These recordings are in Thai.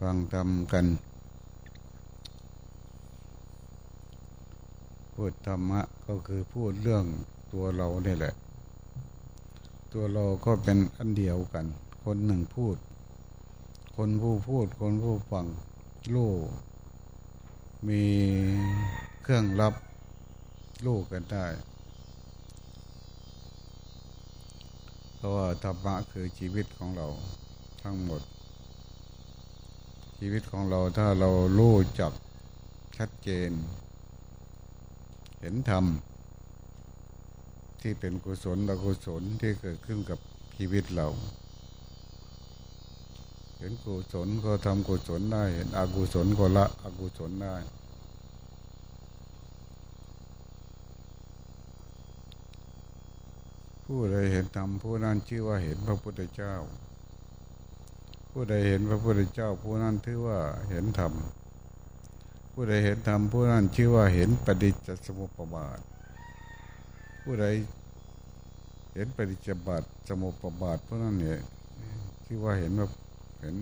ฟังทำกัน พูดธรรมะก็คือพูดเรื่องตัวเราเนี่ยแหละ ตัวเราก็เป็นอันเดียวกัน คนหนึ่งพูด คนผู้พูด คนผู้ฟังรู้มีเครื่องรับรู้กันได้เพราะว่าธรรมะคือชีวิตของเรา ทั้งหมด ชีวิตของเราถ้าเรารู้จักชัดเจน เห็นธรรม ที่เป็นกุศลอกุศลที่เกิดขึ้นกับชีวิตเรา เห็นกุศลก็ทำกุศลได้ เห็นอกุศลก็ละอกุศลได้ผู้ใดเห็นธรรมผู้นั้นชื่อว่าเห็นพระพุทธเจ้า ผู้ใดเห็นพระพุทธเจ้าผู้นั้นถือว่าเห็นธรรม ผู้ใดเห็นธรรมผู้นั้นชื่อว่าเห็นปฏิจจสมุปบาท ผู้ใดเห็นปฏิจจบาทสมุปบาทผู้นั้นเนี่ยชื่อว่าเห็นว่าเห็น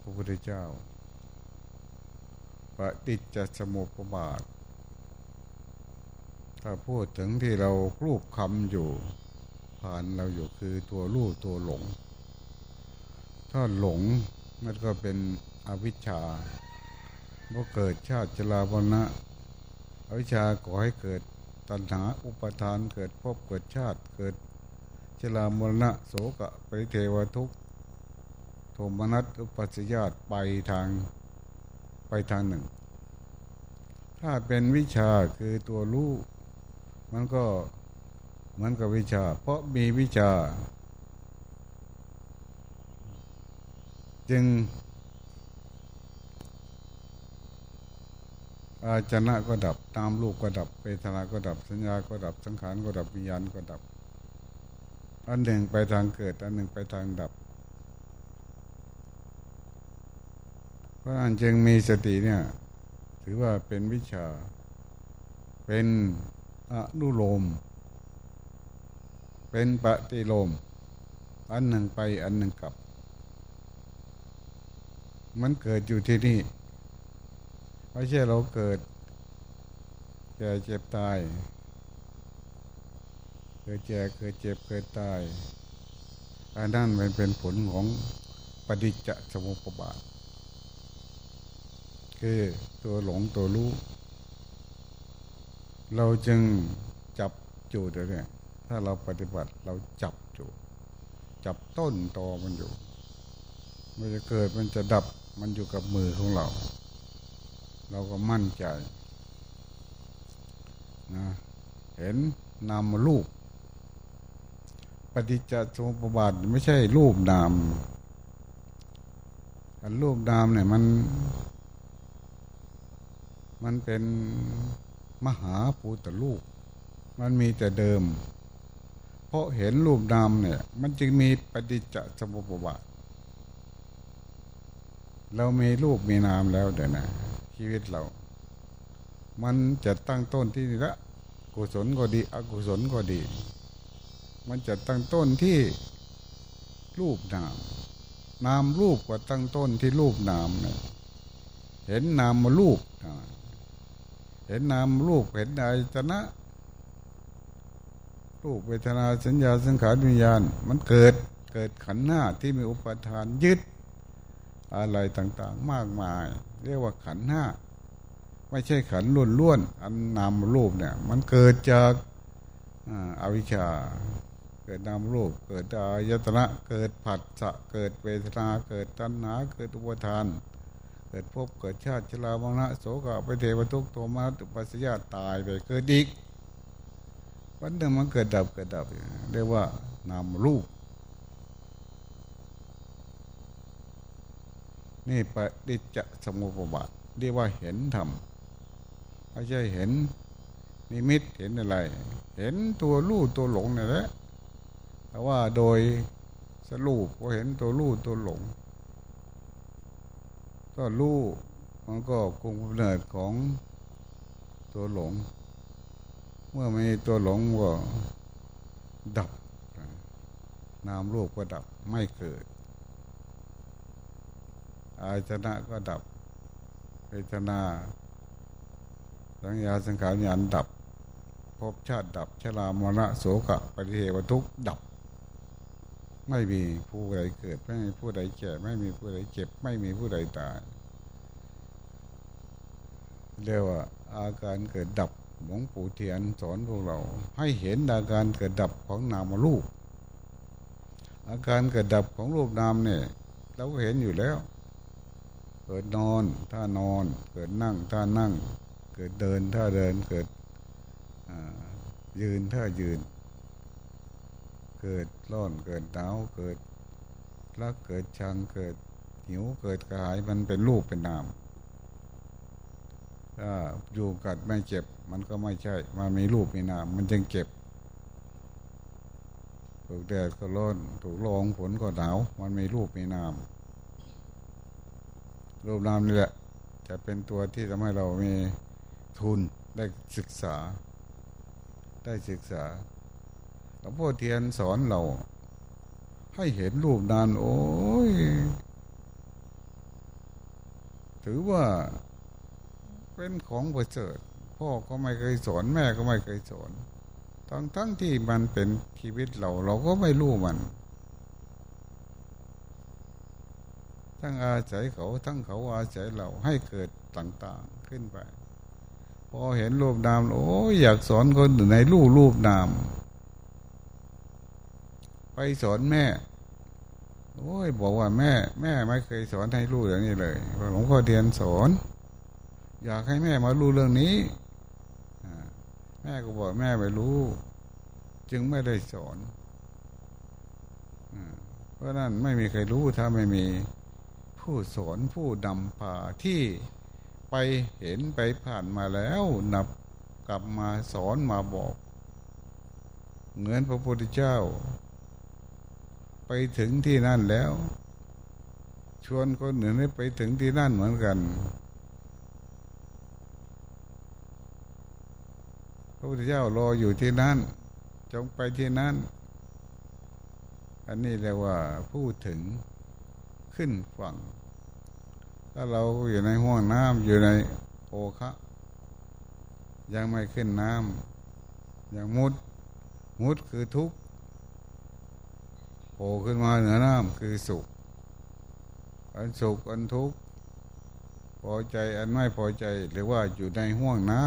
พระพุทธเจ้าปฏิจจสมุปบาท ถ้าพูดถึงที่เรารูปคำอยู่ ผ่านเราอยู่คือตัวรู้ตัวหลง ถ้าหลงมันก็เป็นอวิชชาเมื่อเกิดชาติจลาภนะอวิชชาก่อให้เกิดตัณหาอุปทานเกิดพบเกิดชาติเกิดจลามรณะโสกะปริเทวทุกโทมนัสอุปัสยาตไปทางไปทางหนึ่ง ถ้าเป็นวิชาคือตัวรู้มันก็เหมือนกับวิชา เพราะมีวิชา จึงอาจนะก็ดับตามลูกก็ดับเวทนาก็ดับสัญญาก็ดับสังขารก็ดับวิญญาณก็ดับ อันหนึ่งไปทางเกิด อันหนึ่งไปทางดับ เพราะอันจึงมีสติเนี่ย ถือว่าเป็นวิชา เป็นอนุโลม เป็นปฏิโลม อันหนึ่งไปอันหนึ่งกลับ มันเกิดอยู่ที่นี่ไม่ใช่เราเกิดแก่เจ็บตาย เกิดแก่เกิดเจ็บเกิดตายอันนั้นมันเป็นผลของปฏิจจสมุปบาท คือตัวหลงตัวรู้ เราจึงจับจูดเนี่ยถ้าเราปฏิบัติเราจับจูดจับต้นตอมันอยู่มันจะเกิดมันจะดับ มันอยู่กับมือของเรา เราก็มั่นใจนะเห็นนามรูป ปฏิจจสมุปบาทไม่ใช่รูปนามอันรูปนามเนี่ยมัน มันเป็นมหาภูตลูกมันมีแต่เดิม เพราะเห็นรูปนามเนี่ย มันจึงมีปฏิจจสมุปบาท เรามีรูปมีนามแล้วเดี๋ยวนะชีวิตเรา มันจะตั้งต้นที่นี่ละกุศลก็ดี อกุศลก็ดี มันจะตั้งต้นที่รูปนาม นามรูปก็ตั้งต้นที่รูปนามเนี่ยเห็นนามมารูปเห็นนามรูปเห็นอายตนะรูปเวทนาสัญญาสังขารวิญญาณ มันเกิดเกิดขันหน้าที่มีอุปทานยึด อะไรต่างๆ มากมาย เรียกว่าขันห้าไม่ใช่ขันล้วนๆอันนามรูปเนี่ย มันเกิดจากอาวิชชา เกิดนามรูป เกิดอายตนะเกิดผัสสะเกิดเวทนา เกิดตัณหา เกิดอุปทาน เกิดภพเกิดชาติชรามรณะโสกะไปเทวทุกโทมาตุปัสยาตายไปเกิดอีกวันหนึ่งมันเกิดดับเกิดดับเรียกว่านามรูป นี่ปฏิจจสมุปบาทเรียกว่าเห็นธรรมไม่ใช่เห็นนิมิตเห็นอะไร เห็นตัวรู้ตัวหลงนี่แหละแต่ว่าโดยสรุปก็เห็นตัวรู้ตัวหลง ก็รู้มันก็คงเนิดของตัวหลง เมื่อมีตัวหลงก็ดับนามรูปก็ดับไม่เกิด อาจนะก็ดับเวทนาสัญญาสังขารญาณดับภพชาติดับชรามรณะโสกะปฏิเหวทุกดับ ไม่มีผู้ใดเกิด ไม่มีผู้ใดแก่ไม่มีผู้ใดเจ็บ ไม่มีผู้ใดตายเรียกว่าอาการเกิดดับหลวงปู่เทียนสอนพวกเรา ให้เห็นอาการเกิดดับของนามรูปอาการเกิดดับของรูปนามเนี่ย เราก็เห็นอยู่แล้ว เกิดนอนถ้านอน เกิดนั่งถ้านั่ง เกิดเดินถ้าเดินเกิดยืนถ้ายืน เกิดร้อนเกิดหนาวเกิดรักเกิดชังเกิดหิวเกิดกระหายมันเป็นรูปเป็นนามถ้าอยู่กัดไม่เจ็บ มันก็ไม่ใช่มันมีรูปมีนามมันจึงเก็บถูกแดดก็ร้อนถูกลมฝนก็หนาวมันมีรูปมีนาม รูปนามนี่แหละ จะเป็นตัวที่ทำให้เรามีทุนได้ศึกษา ได้ศึกษาหลวงพ่อเทียนสอนเรา ให้เห็นรูปนานโอ้ย ถือว่าเป็นของประเสริฐพ่อก็ไม่เคยสอนแม่ก็ไม่เคยสอนทั้งทั้งที่มันเป็นชีวิตเรา เราก็ไม่รู้มัน ทั้งอาศัยเขาทั้งเขาอาศัยเราให้เกิดต่างๆขึ้นไป พอเห็นรูปนามโอ้อยากสอนคนในรูปรูปนาม ไปสอนแม่ โอ้ยบอกว่าแม่ แม่ไม่เคยสอนให้ลูกอย่างนี้เลยหลวงพ่อเทียนสอน อยากให้แม่มารู้เรื่องนี้แม่ก็บอกแม่ไม่รู้ จึงไม่ได้สอนเพราะนั้นไม่มีใครรู้ถ้าไม่มี ผู้สอนผู้ดำพาที่ไปเห็นไปผ่านมาแล้วนับกลับมาสอนมาบอกเหมือนพระพุทธเจ้า ไปถึงที่นั่นแล้ว ชวนคนอื่นให้ไปถึงที่นั่นเหมือนกัน พระพุทธเจ้ารออยู่ที่นั่น จงไปที่นั่น อันนี้เรียกว่าพูดถึงขึ้นฝั่ง ถ้าเราอยู่ในห้วงน้ำอยู่ในโอคะยังไม่ขึ้นน้ำยังมุด มุดคือทุกข์โผล่ขึ้นมาเหนือน้ำคือสุข อันสุขอันทุกข์พอใจอันไม่พอใจหรือว่าอยู่ในห้วงน้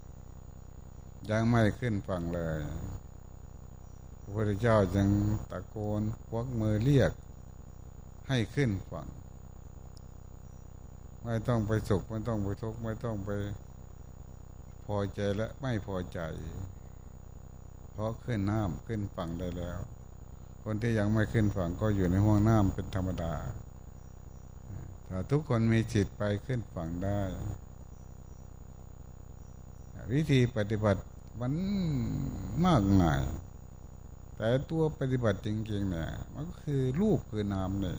ำยังไม่ขึ้นฝั่งเลยพระพุทธเจ้าจึงตะโกนควักมือเรียกให้ขึ้นฝั่ง ไม่ต้องไปสุขไม่ต้องไปทุกข์ไม่ต้องไปพอใจและไม่พอใจ เพราะขึ้นน้ำขึ้นฝั่งได้แล้ว คนที่ยังไม่ขึ้นฝั่งก็อยู่ในห้วงน้ำเป็นธรรมดาแต่ทุกคนมีจิตไปขึ้นฝั่งได้ วิธีปฏิบัติมันมากมายแต่ตัวปฏิบัติจริงๆเนี่ยมันก็คือรูปคือนามเนี่ย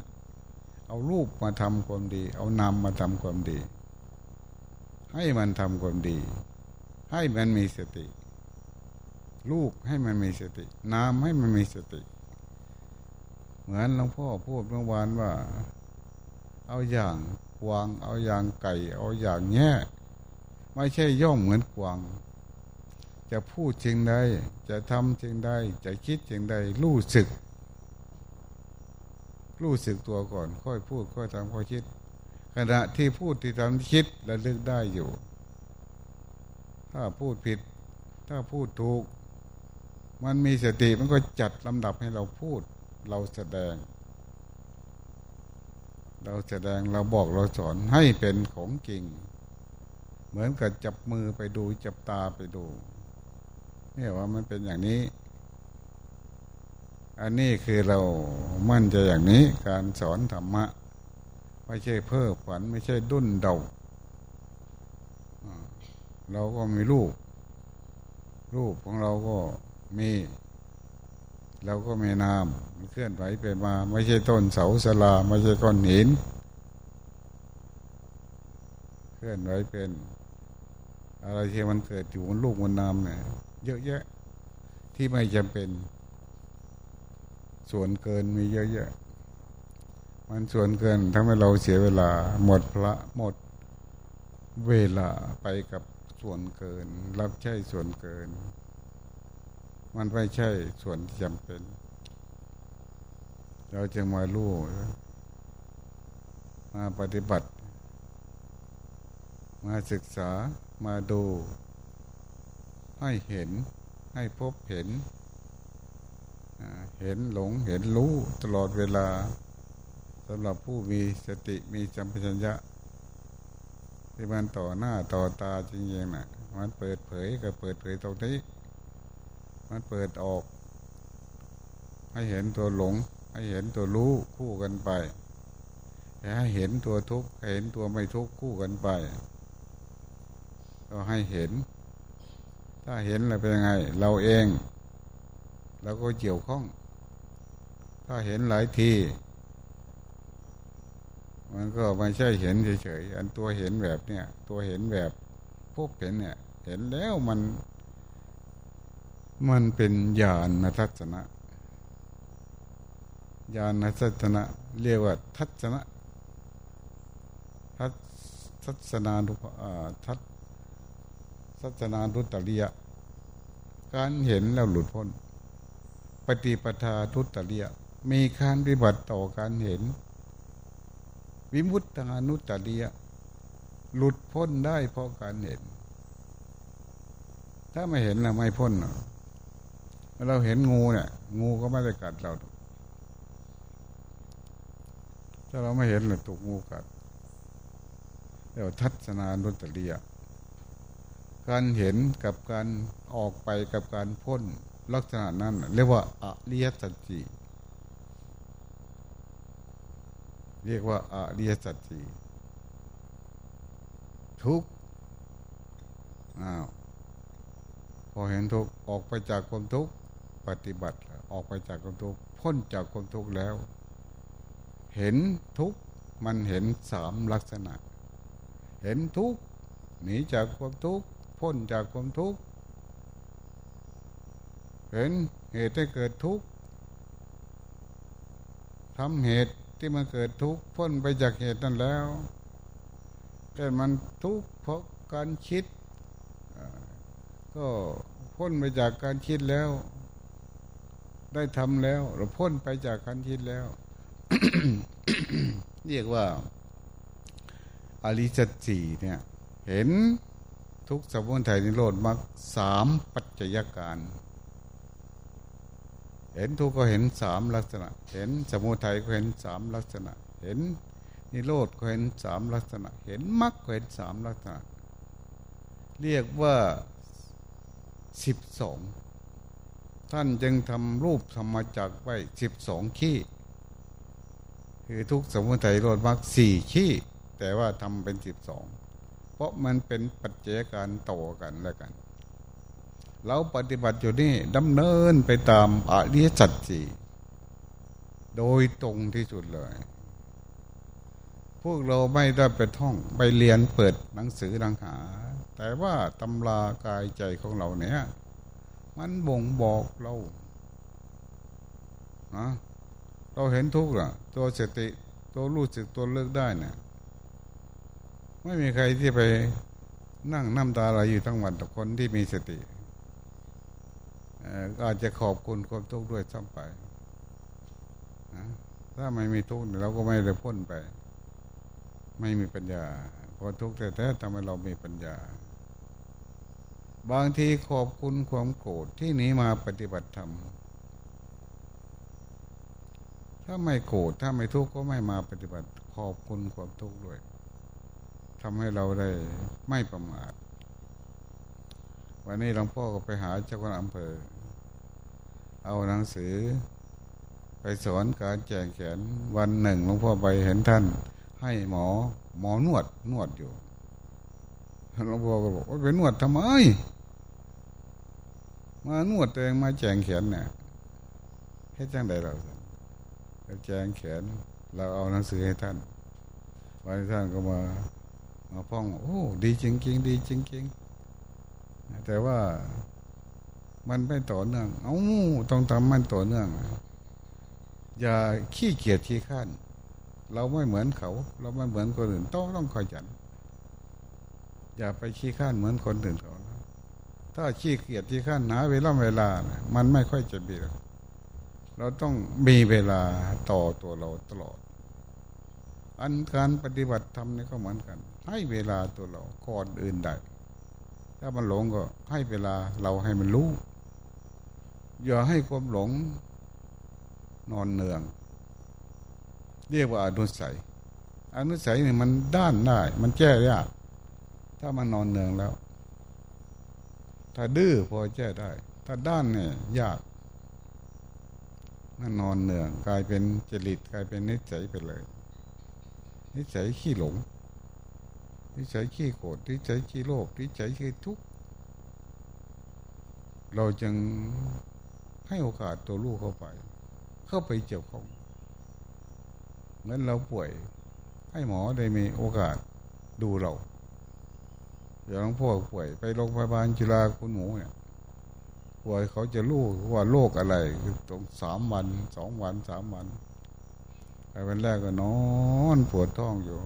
เอารูปมาทำความดี เอานามมาทำความดี ให้มันทำความดี ให้มันมีสติ ลูกให้มันมีสติ นามให้มันมีสติ เหมือนหลวงพ่อพูดเมื่อวานว่า เอาอย่างกวาง เอาอย่างไก่ เอาอย่างแง่ไม่ใช่ย่องเหมือนกวางจะพูดจริงใดจะทำจริงใดจะคิดจริงใดรู้สึก รู้สึกตัวก่อน ค่อยพูด ค่อยทำค่อยคิด ขณะที่พูดที่ทำคิดและลึกได้อยู่ ถ้าพูดผิด ถ้าพูดถูก มันมีสติมันก็จัดลำดับให้เราพูด เราแสดง เราแสดงเราบอกเราสอนให้เป็นของจริง เหมือนกับจับมือไปดูจับตาไปดูเนี่ยว่ามันเป็นอย่างนี้ อันนี้คือเรามั่นใจอย่างนี้การสอนธรรมะ ไม่ใช่เพ้อฝันไม่ใช่ดุนเดาเราก็มีรูป รูปของเราก็มีเราก็มีนามมันเคลื่อนไหวไปมา ไม่ใช่ต้นเสาสลา ไม่ใช่ก้อนหิน เคลื่อนไหวเป็น อะไรที่มันเกิดอยู่บนลูกบนนามเนี่ยเยอะแยะที่ไม่จำเป็น ส่วนเกินมีเยอะแยะมันส่วนเกินทำให้เราเสียเวลา หมดพระหมดเวลาไปกับส่วนเกิน รับใช้ส่วนเกิน มันไม่ใช่ส่วนที่จำเป็น เราจึงมาลู่มาปฏิบัติ มาศึกษามาดู ให้เห็นให้พบเห็น เห็นหลงเห็นรู้ตลอดเวลาสำหรับผู้มีสติมีจัมปัญญะที่มันต่อหน้าต่อตาจริงๆนะมันเปิดเผยกับเปิดเผยตรงนี้ มันเปิดออก ให้เห็นตัวหลง ให้เห็นตัวรู้คู่กันไปให้เห็นตัวทุกข์เห็นตัวไม่ทุกข์คู่กันไปก็ให้เห็น ถ้าเห็นแล้วเป็นยังไง เราเอง เราก็เกี่ยวข้อง ถ้าเห็นหลายที มันก็ไม่ใช่เห็นเฉยๆอันตัวเห็นแบบเนี้ยตัวเห็นแบบพบเห็นเนี่ย เห็นแล้วมัน มันเป็นญาณทัศนะญาณทัศนะเรียกว่าทัศนะทัศทัศนานุทัศทัศนานุตริยะ การเห็นแล้วหลุดพ้น ปฏิปทาทุตริยมีการปฏิบัติต่อการเห็น วิมุตตานุตตเดียหลุดพ้นได้เพราะการเห็น ถ้าไม่เห็นเราไม่พ้นเราเห็นงูเนี่ย งูก็ไม่ได้กัดเรา ถ้าเราไม่เห็นเราถูกงูกัดเรียกว่าทัศนานุตตเดียการเห็นกับการออกไปกับการพ้น ลักษณะนั้น เรียกว่าอริยสัจจีเรียกว่าอริยสัจสี่ทุกอ้าวพอเห็นทุกออกไปจากความทุกข์ปฏิบัติออกไปจากความทุกข์พ้นจากความทุกข์แล้ว เห็นทุกมันเห็นสามลักษณะ เห็นทุกหนีจากความทุกข์พ้นจากความทุกข์ เห็นเหตุให้เกิดทุกข์ทำเหตุที่มันเกิดทุกข์พ้นไปจากเหตุนั้นแล้วแต่มันทุกข์เพราะการคิด ก็พ้นไปจากการคิดแล้ว ได้ทำแล้วเราพ้นไปจากการคิดแล้ว เรียกว่าอริจสีเนี่ย เห็นทุกสมุนไทยนิโรธมรรคสามปัจจัยการ เห็นทุกข์ก็เห็นสามลักษณะ เห็นสมุทัยก็เห็นสามลักษณะ เห็นนิโรธก็เห็นสามลักษณะ เห็นมรรคก็เห็นสามลักษณะ เรียกว่าสิบสองท่านจึงทำรูปธรรมจักไว้สิบสองขี้ คือทุกสมุทัยโรดมรรคสี่ขี้ แต่ว่าทำเป็นสิบสองเพราะมันเป็นปัจเจการต่อกันแล้วกัน เราปฏิบัติอยู่นี่ดำเนินไปตามอริยสัจสี่โดยตรงที่สุดเลย พวกเราไม่ได้ไปท่องไปเรียนเปิดหนังสือดังหา แต่ว่าตำรากายใจของเราเนี่ยมันบ่งบอกเรานะเราเห็นทุกข์ละตัวสติตัวรู้สึกตัวเลิกได้เนี่ยไม่มีใครที่ไปนั่งน้ำตาไหลอยู่ทั้งวันแต่คนที่มีสติ อาจจะขอบคุณความทุกข์ด้วยซ้ำไปนะถ้าไม่มีทุกข์เราก็ไม่ได้พ้นไป ไม่มีปัญญาพอทุกข์แท้ๆทำให้เรามีปัญญา บางทีขอบคุณความโกรธที่หนีมาปฏิบัติธรรมถ้าไม่โกรธถ้าไม่ทุกข์ก็ไม่มาปฏิบัติ ขอบคุณความทุกข์ด้วยทำให้เราได้ไม่ประมาท วันนี้หลวงพ่อก็ไปหาเจ้าคณะอำเภอ เอาหนังสือ ไปสอนการแจงแขนวันหนึ่งหลวงพ่อไปเห็นท่าน ให้หมอหมอนวดนวดอยู่หลวงพ่อก็บอกว่าไปนวดทำไม มานวดตัวเองมาแจงแขนเนี่ยให้จังใดเราแจงแขน เราเอาหนังสือให้ท่านวันท่านก็มามาพ้อง โอ้ ดีจริงๆดีจริงๆ แต่ว่ามันไม่ต่อเนื่อง เอาต้องทำมันต่อเนื่อง อย่าขี้เกียจขี้ข้าน เราไม่เหมือนเขา เราไม่เหมือนคนอื่น ต้องต้องขยัน อย่าไปขี้ข้านเหมือนคนอื่นเขา ถ้าขี้เกียจขี้ข้านหาเวลาเวลา มันไม่ค่อยจะมีเราต้องมีเวลาต่อตัวเราตลอด อันการปฏิบัติธรรมนี่ก็เหมือนกัน ให้เวลาตัวเราก่อนอื่นใด ถ้ามันหลงก็ให้เวลาเราให้มันรู้ อย่าให้ความหลงนอนเนือง เรียกว่าอนุสัยอนุสัยนี่ยมันด้านได้ มันแก้ยากถ้ามันนอนเนืองแล้ว ถ้าดื้อพอแก้ได้ ถ้าด้านเนี่ยยากนั่นนอนเนืองกลายเป็นจริตกลายเป็นนิสัยไปเลย นิสัยขี้หลง นิสัยขี้โกรธนิสัยขี้โลภนิสัยขี้ทุกข์เราจึงให้โอกาสตัวลูกเข้าไป เข้าไปเกี่ยวข้องเหมือนเราป่วย ให้หมอได้มีโอกาสดูเราอย่างหลวงพ่อป่วยไปโรงพยาบาลจุฬาคุณหมูเนี่ยป่วยเขาจะรู้ว่าโรคอะไรคือตรงสามวันสองวันสามวันไปวันแรกก็นอนปวดท้องอยู่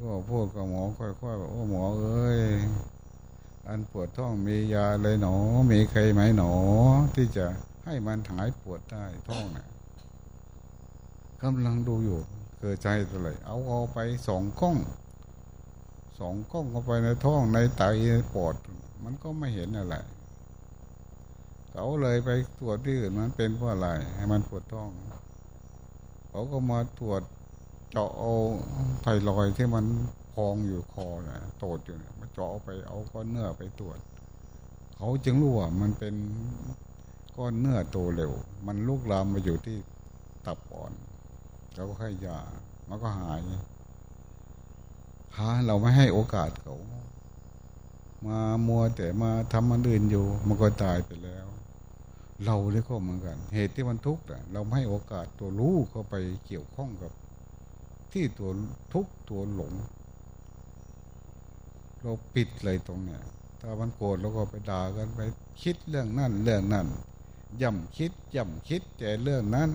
ก็พูดกับหมอค่อยๆบอกโอ้หมอเอ้ยอันปวดท้องมียาเลยหนอ มีใครไหมหนอ ที่จะให้มันหายปวดได้ท้องเนี่ยกำลังดูอยู่ เกิดใจตัวเลยเอาเอาไปสองกล้องสองกล้องเข้าไปในท้องในไตในปอด มันก็ไม่เห็นอะไรเขาเลยไปตรวจที่อื่นมันเป็นเพราะอะไร ให้มันปวดท้อง เขาก็มาตรวจ เจาะเอาไทรอยที่มันพองอยู่คอนะโตดอยู่เนี่ยมาเจาะไปเอาก้อนเนื้อไปตรวจ เขาจึงรู้ว่ามันเป็นก้อนเนื้อโตเร็ว มันลุกลามมาอยู่ที่ตับอ่อนเราก็ให้ยามันก็หายหาเราไม่ให้โอกาสเขา มามัวแต่มาทำมันอื่นอยู่ มันก็ตายไปแล้ว เราเนี่ยก็เหมือนกัน เหตุที่มันทุกข์เราไม่ให้โอกาสตัวรู้เข้าไปเกี่ยวข้องกับ ที่ตัวทุกตัวหลง เราปิดเลยตรงเนี้ยถ้ามันโกรธเราก็ไปด่ากันไปคิดเรื่องนั่นเรื่องนั้นย่ำคิดย่ำคิดแต่เรื่องนั้น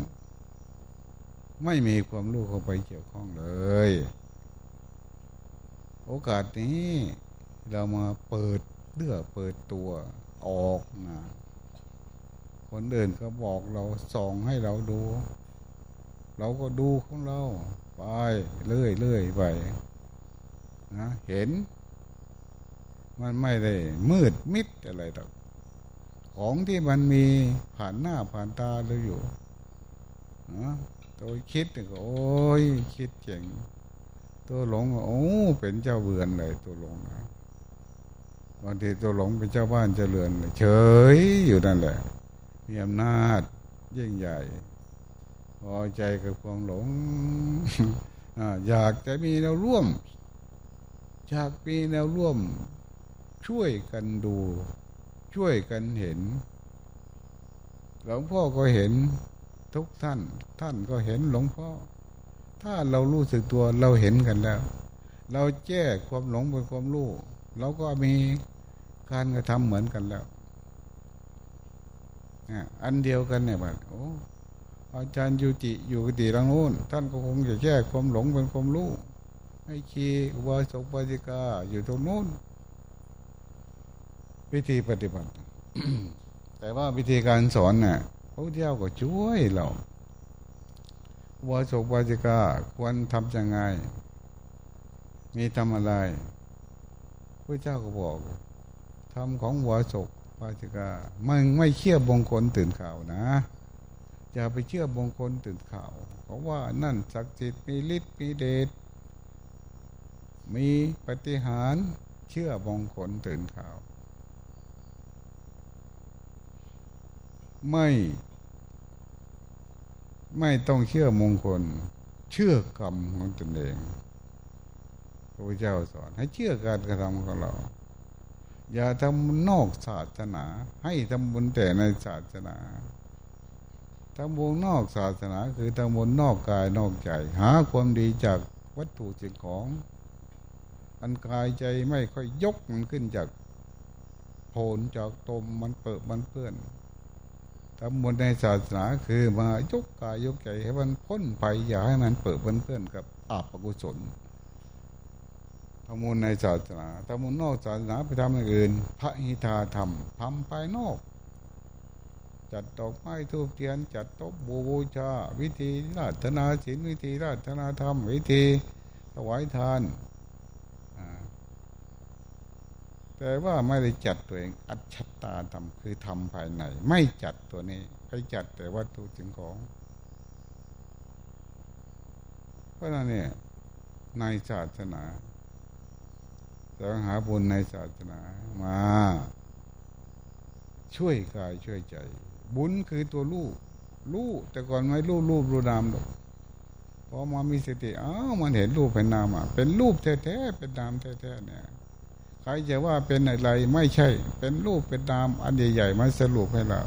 ไม่มีความรู้เข้าไปเกี่ยวข้องเลย โอกาสนี้เรามาเปิดเลือเปิดตัวออกนะคนเดินก็บอกเราส่องให้เราดู เราก็ดูของเรา ไปเรื่อยเรื่อยไปนะเห็น มันไม่ได้มืดมิดอะไรหรอกของที่มันมีผ่านหน้าผ่านตาเราอยู่นะตัวคิดก็โอ้ยคิดเก่งตัวหลงโอ้เป็นเจ้าเบือนเลยตัวหลงนะบางทีตัวหลงเป็นเจ้าบ้านเจ้าเรือนเฉยอยู่นั่นแหละมีอำนาจยิ่งใหญ่ พอใจกับความหลงอยากจะมีแนวร่วม อยากมีแนวร่วม ช่วยกันดู ช่วยกันเห็น หลวงพ่อก็เห็นทุกท่าน ท่านก็เห็นหลวงพ่อ ถ้าเรารู้สึกตัวเราเห็นกันแล้ว เราแก้ความหลงเป็นความรู้เราก็มีการกระทำเหมือนกันแล้วอันเดียวกันเนี่ยบัดโอ้ อาจารย์ยูจิอยู่กติรังโน้นท่านก็คงจะแก้ความหลงเป็นความรู้ให้คีอุบาสกปฏิกาอยู่ตรงโน้นวิธีปฏิบัติ แต่ว่าวิธีการสอนน่ะพระเจ้าก็ช่วยเราวาสกวาจิกาควรทำยังไง มีทำอะไรพระเจ้าก็บอกทำของวาสกวาจิกามันไม่เชื่อบงคลตื่นข่าวนะ อย่าไปเชื่อบงคลตื่นข่าวเพราะว่านั่นศักดิ์สิทธิ์มีฤทธิ์มีเดชมีปฏิหารเชื่อบงคลตื่นข่าว ไม่ ไม่ต้องเชื่อมงคล เชื่อกรรมของตนเองพระพุทธเจ้าสอนให้เชื่อการกระทำของเราอย่าทำนอกศาสนา ให้ทำบุญแต่ในศาสนา ทำบุญนอกศาสนา คือทำบุญนอกกายนอกใจ หาความดีจากวัตถุสิ่งของ อันกายใจไม่ค่อยยกมันขึ้นจากโผลจากตมมันเปิดมันเปื้อนทำบุญในศาสนาคือมายกกายยกใจให้มันพ้นไปอย่าให้มันเปิดมันเพื่อนกับอาปกุศลทำบุญในศาสนาทำบุญนอกศาสนาไปทำอย่างอื่น พระหิทาธรรมทำภายนอก จัดดอกไม้ทูบเทียน จัดโต๊ะบูชา วิธีราชนาศีลวิธีราชนาธรรม วิธีถวายทานแต่ว่าไม่ได้จัดตัวเองอัจฉตาธรรมคือทำภายใน ไม่จัดตัวนี้ไปจัดแต่วัตถุสิ่งของ เพราะนั้นเนี่ยในศาสนาจะหาบุญในศาสนามา ช่วยกายช่วยใจ บุญคือตัวลูกลูกแต่ก่อนไม่ลูกรูปรูนามหรอกพอมามีสติอ้าวมันเห็นรูปเป็นนามอะเป็นรูปแท้ๆเป็นนามแท้ๆเนี่ยใครจะว่าเป็นอะไรไม่ใช่ เป็นรูปเป็นนามอันใหญ่ๆมาสรุปให้เรา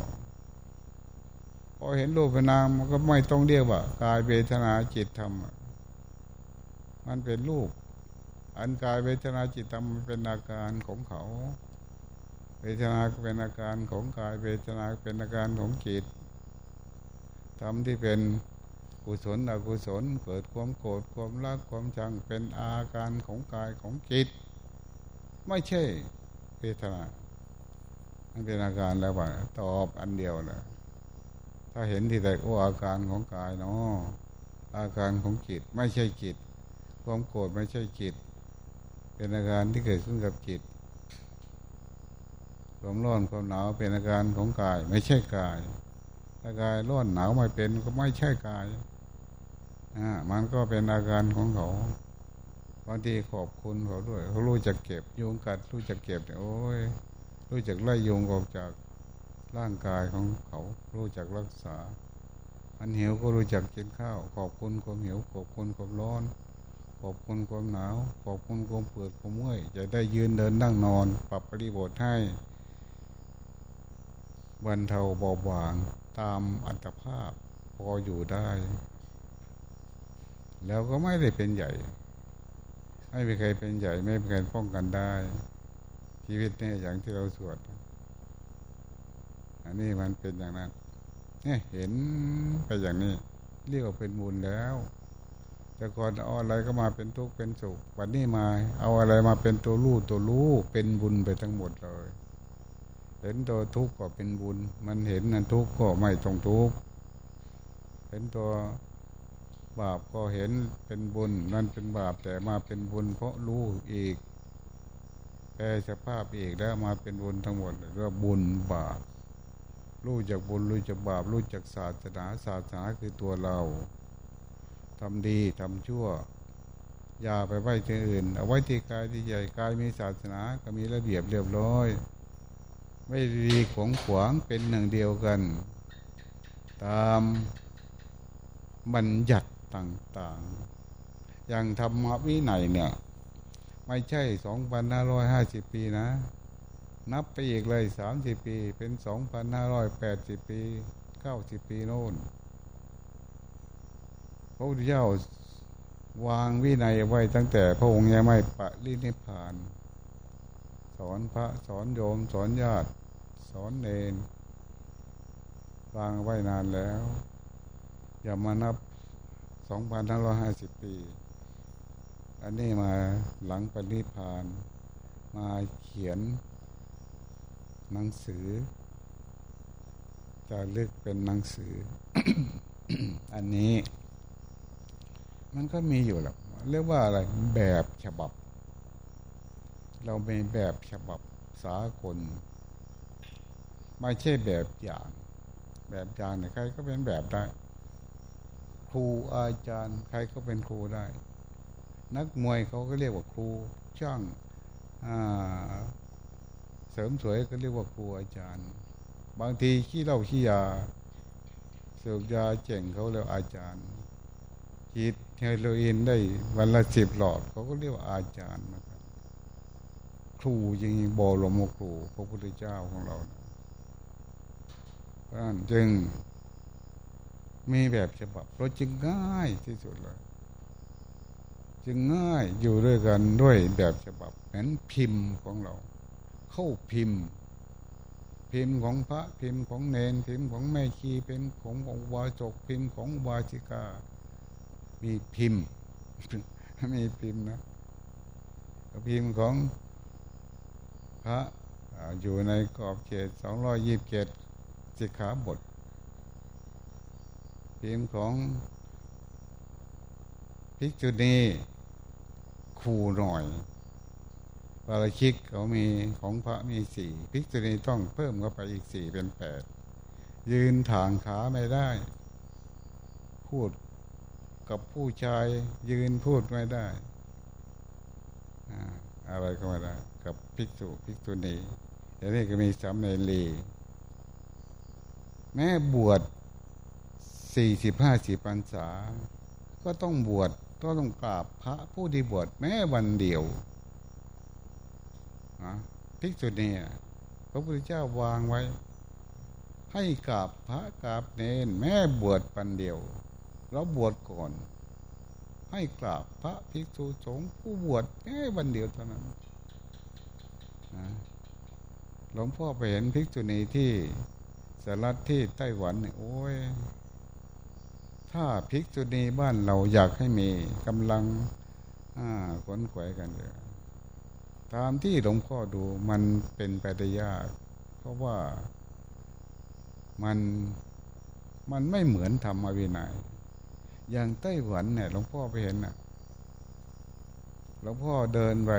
พอเห็นรูปเป็นนามมันก็ไม่ต้องเรียกว่ากายเวทนาจิตธรรมมันเป็นรูป อันกายเวทนาจิตธรรมมันเป็นอาการของเขา เวทนาเป็นอาการของกาย เวทนาเป็นอาการของจิตธรรมที่เป็นกุศลอกุศลเกิดความโกรธความรักความชังเป็นอาการของกายของจิต ไม่ใช่เวทนามันเป็นอาการแล้วว่าตอบอันเดียวเลยถ้าเห็นที่ใดโอ้อาการของกายเนาะอาการของจิตไม่ใช่จิต ความโกรธไม่ใช่จิต เป็นอาการที่เกิดขึ้นกับจิต ความร้อนความหนาวเป็นอาการของกาย ไม่ใช่กายถ้ากายร้อนหนาวไม่เป็นก็ไม่ใช่กายอ่ามันก็เป็นอาการของเขาบางทีขอบคุณเขาด้วยเขารู้จักเก็บยุงกัดรู้จักเก็บเนี่ยโอ้ยรู้จักไล่ยุงออกจากร่างกายของเขา รู้จักรักษา อันหิวก็รู้จักกินข้าว ขอบคุณความหิวขอบคุณความร้อน ขอบคุณความหนาว ขอบคุณความเปิดความเมื่อยจะได้ยืนเดินนั่งนอน ปรับปริบทให้ บรรเทาเบาบางตามอัตภาพพออยู่ได้ แล้วก็ไม่ได้เป็นใหญ่ ไม่มีใครเป็นใหญ่ ไม่มีใครป้องกันได้ ชีวิตเนี่ยอย่างที่เราสวด อันนี้มันเป็นอย่างนั้นเนี่ยเห็นไปอย่างนี้ เรียกว่าเป็นบุญแล้ว แต่ก่อนเอาอะไรก็มาเป็นทุกข์เป็นสุขวันนี้มา เอาอะไรมาเป็นตัวรู้ตัวรู้เป็นบุญไปทั้งหมดเลย เห็นตัวทุกข์ก็เป็นบุญ มันเห็นนั้นทุกข์ก็ไม่ต้องทุกข์เห็นตัวบาปก็เห็นเป็นบุญนั่นเป็นบาปแต่มาเป็นบุญ เพราะรู้อีกแปลสภาพอีกแล้วมาเป็นบุญทั้งหมดเรียกบุญบาปรู้จากบุญรู้จากบาปรู้จากศาสนาศาสนาคือตัวเราทำดีทำชั่ว อย่าไปไว้ที่อื่น เอาไว้ที่กายที่ใหญ่กายมีศาสนาก็มีระเบียบเรียบร้อย ไม่ดีของขวางเป็นหนึ่งเดียวกัน ตามบัญญัติต่างๆ อย่างธรรมวินัยเนี่ย ไม่ใช่สองพันห้าร้อยห้าสิบปีนะ นับไปอีกเลยสามสิบปี เป็นสองพันห้าร้อยแปดสิบปีเก้าสิบปีโน่นพระพุทธเจ้าวางวินัยไว้ตั้งแต่พระองค์ยังไม่ปะลินิพาน อนพระสอนโยมสอนญาติ สอนเนนวางไว้นานแล้ว อย่ามานับสองพันห้าร้อยห้าสิบปี อันนี้มาหลังปณิพาน มาเขียน หนังสือ จะเลือกเป็นหนังสือ อันนี้ มันก็มีอยู่แหละเรียกว่าอะไรแบบฉบับ เราเป็นแบบฉบับสากล ไม่ใช่แบบอย่าง แบบอย่างใครก็เป็นแบบได้ ครูอาจารย์ ใครก็เป็นครูได้ นักมวยเขาก็เรียกว่าครูช่างเสริมสวยก็เรียกว่าครูอาจารย์ บางทีขี้เล่าขี้ยาเสพยาเจ๋งเขาเรียกอาจารย์กิดเฮโรอีนได้วันละสิบหลอดเขาก็เรียกว่าอาจารย์นะครับ ครูจริงบอลมครูพระพุทธเจ้าของเราเพรานจึงมีแบบฉบับเราจึงง่ายที่สุดเลย จึงง่ายอยู่ด้วยกันด้วยแบบฉบับเหมือนพิมพ์ของเรา เข้าพิมพ์ พิมพ์ของพระพิมพ์ของเนนพิมพ์ของแม่ชีเป็นขององค์วาจกพิมพ์ของวาจิกา มีพิมพ์มีพิมพ์นะพิมพ์ของ พระอยู่ในกรอบเขตสองร้อยยี่สิบเจ็ดสิกขาบทพิมพ์ของภิกษุณีคู่หน่อยปาราชิกเขามีของพระมีสี่ภิกษุณีต้องเพิ่มเข้าไปอีกสี่เป็นแปดยืนถางขาไม่ได้ พูดกับผู้ชายยืนพูดไม่ได้ อะไรก็ไม่ได้กับภิกษุภิกษุณีอย่างนี้ก็มีสามเณรีแม่บวชสี่สิบห้าสิบพรรษา ก็ต้องบวชก็ต้องกราบพระผู้ที่บวชแม้วันเดียวนะภิกษุณีพระพุทธเจ้าวางไว้ ให้กราบพระกราบเนนแม่บวชปันเดียว เราบวชก่อน ให้กราบพระภิกษุสงฆ์ผู้บวชแค่วันเดียวเท่านั้นหลวงพ่อไปเห็นภิกษุณีที่สารัฐที่ไต้หวันเนี่ยโอ้ย ถ้าภิกษุณีบ้านเราอยากให้มีกำลังอ่าขนขวายกันเลยตามที่หลวงพ่อดูมันเป็นไปได้ยาก เพราะว่ามันมันไม่เหมือนธรรมวินัย อย่างไต้หวันเนี่ยหลวงพ่อไปเห็นน่ะหลวงพ่อเดินไป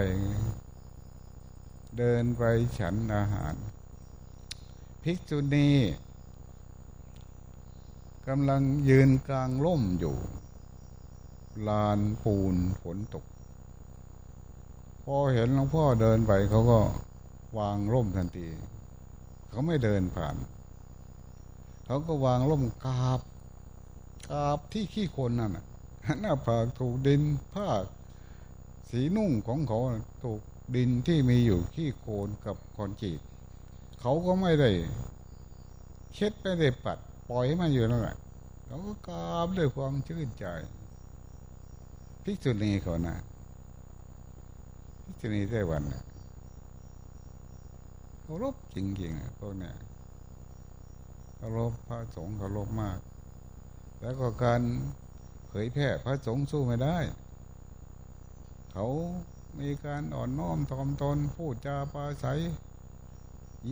เดินไปฉันอาหาร ภิกษุณีกำลังยืนกลางร่มอยู่ ลานปูนฝนตก พอเห็นหลวงพ่อเดินไปเขาก็วางร่มทันที เขาไม่เดินผ่าน เขาก็วางร่มกาบ กาบที่ขี้คนนั่นหน้าผากถูกดินผ้าสีนุ่งของเขาถูกดินที่มีอยู่ขี้โคนกับคอนจีตเขาก็ไม่ได้เช็ดไม่ได้ปัด ปล่อยให้มันอยู่นั่นแหละเขาก็กราบด้วยความชื่นใจพิกษุณีเขานะพิจารณาไต้หวันเนี่ยเคารพจริงๆพวกเนี่ยเคารพพระสงฆ์เคารพมาก แล้วก็การเผยแพร่พระสงฆ์สู้ไม่ได้ เขามีการอ่อนน้อมถ่อมตนพูดจาปาศัย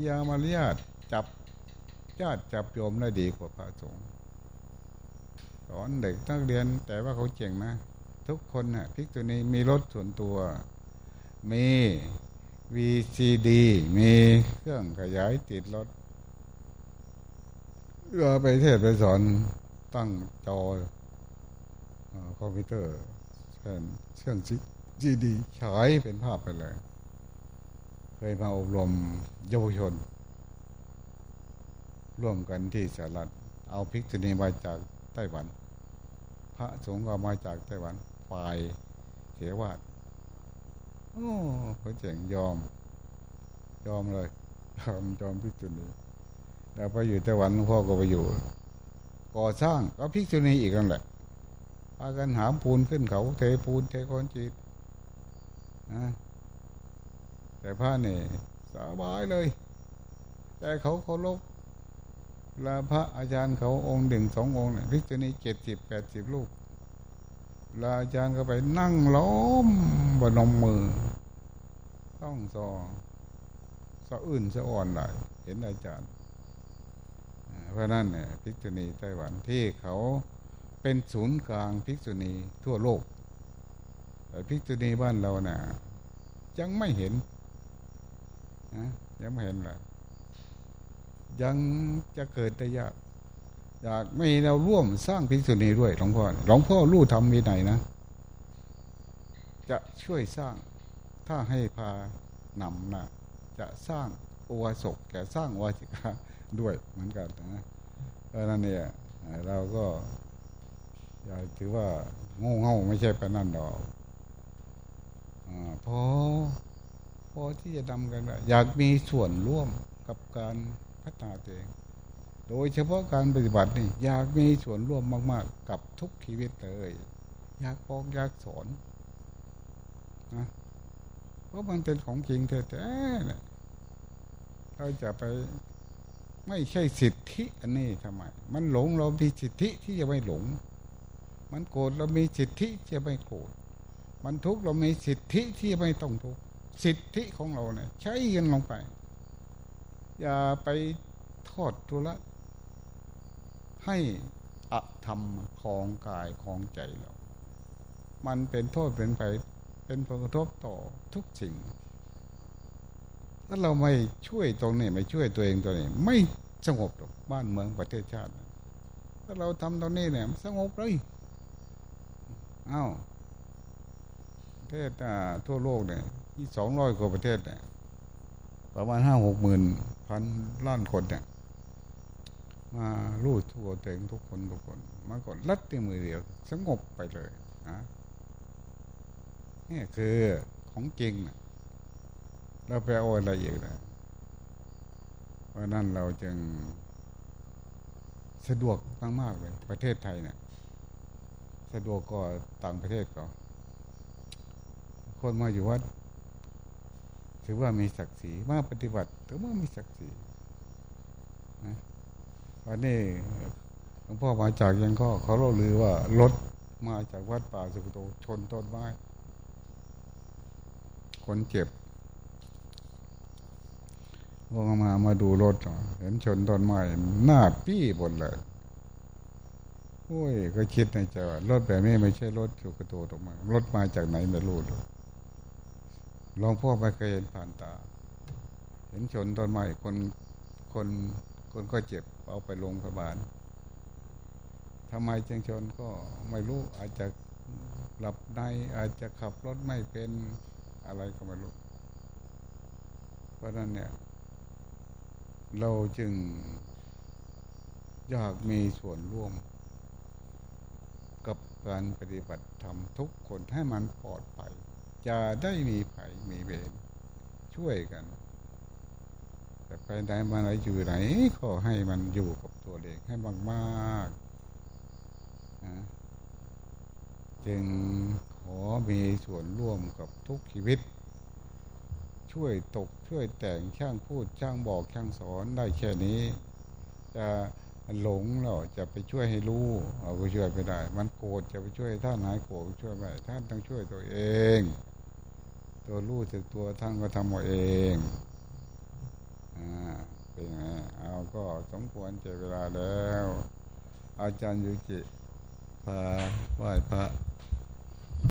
ยามารยาทจับญาติจับโยมได้ดีกว่าพระสงฆ์สอนเด็กนักเรียนแต่ว่าเขาเจ๋งนะ ทุกคนนะ่ะพิกตัวนี้มีรถส่วนตัว มีวีซีดีมีเครื่องขยายติดรถเราไปเทศไปสอน ตั้งจอคอมพิวเตอร์เช่นเครื่องซีดีฉายเป็นภาพไปเลย เคยมาอบรมเยาวชน ร่วมกันที่สหรัฐเอาพิกษุณีมาจากไต้หวัน พระสงฆ์ก็มาจากไต้หวันฝ่ายเสวาโอ้เขาเจ๋งยอม ยอมเลยยอมยอมพิกษุณีแล้วไปอยู่ไต้หวันพ่อก็ไปอยู่ ก่อสร้างก็พิกษุณีอีกนั่นแหละพากันหามปูนขึ้นเขาเทปูนเทคอนจีตนะแต่พระเนี่ยสบายเลย แต่เขาเคารพลาพระอาจารย์เขาองค์หนึ่งสององค์เนี่ยพิกษุณีเจ็ดสิบแปดสิบลูกลาอาจารย์ก็ไปนั่งล้อมบนมมือ ต้องซอสะอื่นสะอ่อนหลเห็นอาจารย์ เพราะนั่นเนี่ยภิกษุณีไต้หวันที่เขาเป็นศูนย์กลางภิกษุณีทั่วโลกแต่ภิกษุณีบ้านเราเนะ่ยยังไม่เห็นนะยังไม่เห็นเลยยังจะเกิดได้ยากอยากไม่เราร่วมสร้างภิกษุณีด้วยหลวงพ่อหลวงพ่อรู้ทำมีไหนนะ จะช่วยสร้างถ้าให้พานำนะจะสร้างอวสกแก่สร้างวาจิกา ด้วยเหมือนกันนะเพราะนั้นเนี่ยเราก็อย่าถือว่าโง่เง่าไม่ใช่ไปนั่นดอกอพอพอที่จะทำกันอยากมีส่วนร่วมกับการพัฒนาตัวเอง โดยเฉพาะการปฏิบัตินี่อยากมีส่วนร่วมมาก ๆ กับทุกชีวิตเลยอยากบอกอยากสอนนะเพราะมันเป็นของจริงแท้ๆเราจะไป ไม่ใช่สิทธิอันนี้ทำไม มันหลงเรามีสิทธิที่จะไม่หลง มันโกรธเรามีสิทธิที่จะไม่โกรธมันทุกข์เรามีสิทธิที่จะไม่ต้องทุกข์สิทธิของเราเนี่ยใช้กันลงไป อย่าไปทอดทุละ ให้อธรรมของกายของใจเรา มันเป็นโทษเป็นไปเป็นผลกระทบต่อทุกสิ่ง ถ้าเราไม่ช่วยตรงนี้ไม่ช่วยตัวเองตัวนี้ ไม่สงบหรอกบ้านเมืองประเทศชาติ ถ้าเราทำตรงนี้เนี่ยสงบเลยอ้าวประเทศทั่วโลกเนี่ยที่สองร้อยกว่าประเทศเนี่ยประมาณห้าหกหมื่นพันล้านคนเนี่ยมาลู่ทั่วเต็งทุกคนทุกคนมากดลัดที่มือเดียว สงบไปเลยนะนี่คือของจริงนะ เราไปเอาอะไรอีกนะเพราะนั้นเราจึงสะดวกมากๆเลย ประเทศไทยเนี่ยสะดวกกว่าต่างประเทศก็คนมาอยู่วัดถือว่ามีศักดิ์ศรีมาปฏิบัติถือว่ามีศักดิ์ศรีนะวันนี้หลวงพ่อมาจากยังก็เขาเล่าลือว่ารถมาจากวัดป่าสุโตชนต้นไม้คนเจ็บ พอมามาดูรถเห็นชนต้นไม้หน้าปี้บนเลยโอ้ย ก็คิดในใจว่ารถแบบนี้ไม่ใช่รถสุกโตตรงมารถมาจากไหนไม่รู้ลยหลวงพ่อไม่เคยเห็นผ่านตา เห็นชนต้นไม้คนคนคนก็เจ็บเอาไปโรงพยาบาลทำไมจึงชนก็ไม่รู้อาจจะหลับในอาจจะขับรถไม่เป็นอะไรก็ไม่รู้ เพราะนั้นเนี่ย เราจึงอยากมีส่วนร่วม กับการปฏิบัติธรรมทุกคนให้มันปลอดภัยจะได้มีภัยมีเวรช่วยกันแต่ไปไหนมาไหนอยู่ไหนก็ให้มันอยู่กับตัวเองให้มากๆนะจึงขอมีส่วนร่วมกับทุกชีวิต ช่วยตกช่วยแต่งช่างพูดช่างบอกช่างสอนได้แค่นี้ จะหลงเราจะไปช่วยให้รู้เอาไปช่วยไม่ได้ มันโกรธจะไปช่วยท่านหายโกรธช่วยไม่ท่านต้องช่วยตัวเอง ตัวรู้สึกตัวท่านก็ทำเอาเองอ่าเป็นไงเอาก็สมควรเจเวลาแล้ว อาจารย์ยุจิพาไหว้พระ